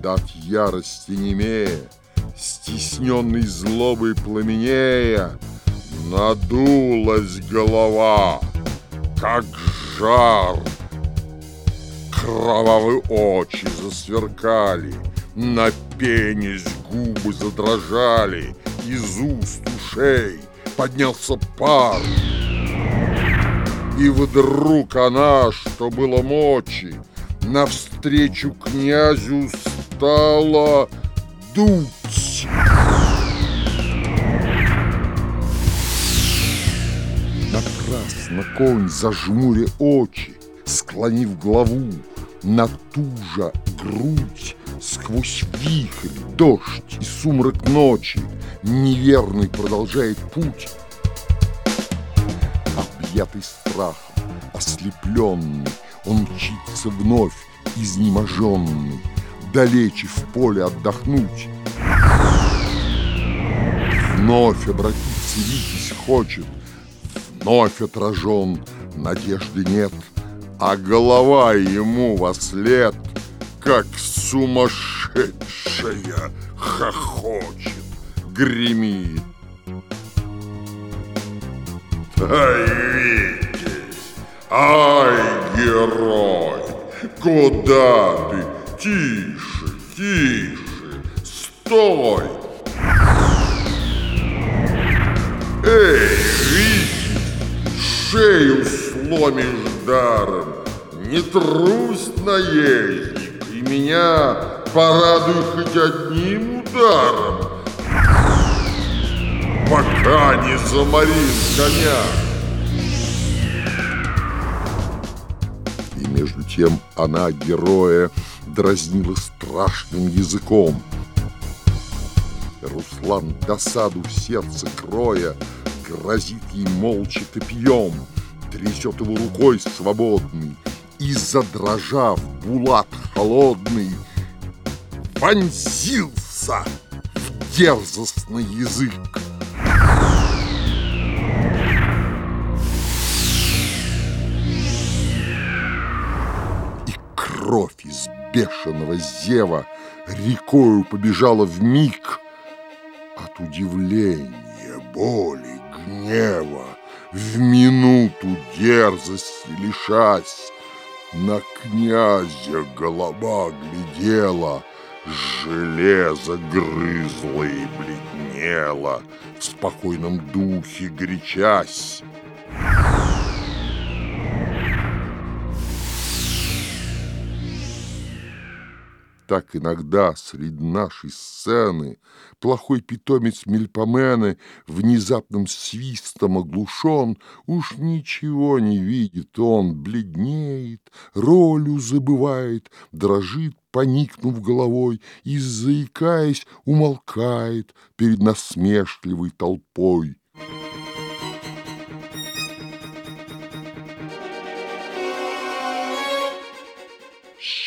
Когда от ярости немея, стесненный злобой пламенея, Надулась голова, как жар. Кровавые очи засверкали, На пенись губы задрожали, Из уст ушей поднялся пар. И вдруг она, что было мочи, Навстречу князю стала дуть. Напрасно конь зажмуря очи, Склонив главу, натужа грудь, Сквозь вихрь, дождь и сумрак ночи Неверный продолжает путь. Объятый страхом, ослепленный, Он мчится вновь, изнеможенный, Далече в поле отдохнуть. Вновь обратиться Витязь хочет, Вновь отражен, надежды нет, А голова ему во след, Как сумасшедшая, хохочет, гремит. Ай, ай, герой, куда ты? Тише, тише, стой! Эй, Витязь, шею сломишь даром, не трусь, наездник, и меня порадуй хоть одним ударом, пока не заморил коня. Между тем она, героя, дразнила страшным языком. Руслан досаду в сердце кроя Грозит ей молча копьем, Трясет его рукой свободной, И, задрожав, булат холодный Вонзился в дерзостный язык. Кровь из бешеного зева Рекою побежала в миг. От удивления, боли, гнева В минуту дерзости лишась На князя голова глядела Железо грызло и бледнело В спокойном духе горячась Так иногда среди нашей сцены Плохой питомец Мельпомены Внезапным свистом оглушен, Уж ничего не видит он, Бледнеет, ролью забывает, Дрожит, поникнув головой, И, заикаясь, умолкает Перед насмешливой толпой.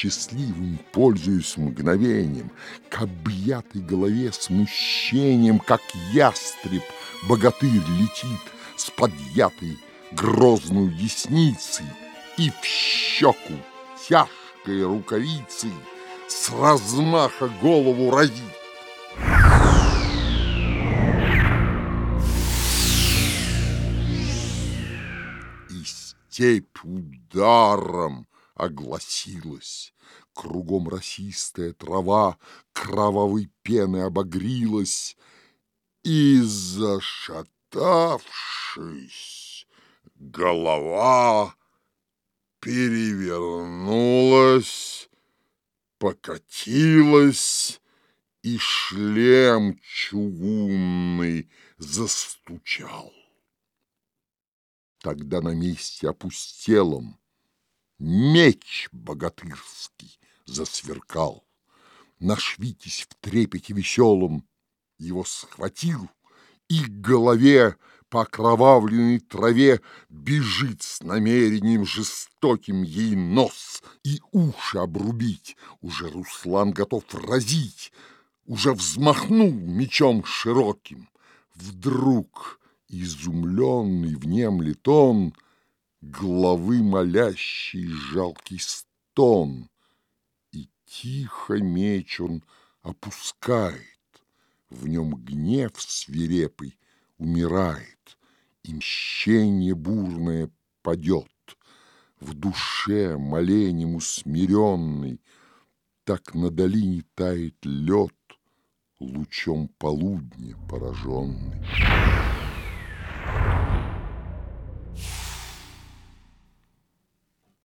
Счастливым, пользуюсь мгновением, К объятой голове смущением, Как ястреб, богатырь летит С подъятой грозную десницей И в щеку тяжкой рукавицей С размаха голову разит. И степь ударом огласилась. Кругом росистая трава кровавой пены обогрилась, И, зашатавшись, голова перевернулась, покатилась, и шлем чугунный застучал. Тогда на месте опустелом Меч богатырский засверкал. Наш в трепете веселом его схватил и к голове по окровавленной траве бежит с намерением жестоким ей нос и уши обрубить. Уже Руслан готов разить, уже взмахнул мечом широким. Вдруг изумленный внемлет он — главы молящий жалкий стон, и тихо меч он опускает, В нем гнев свирепый умирает, И мщение бурное падет. В душе моленем усмиренный Так на долине тает лед, Лучом полудня пораженный.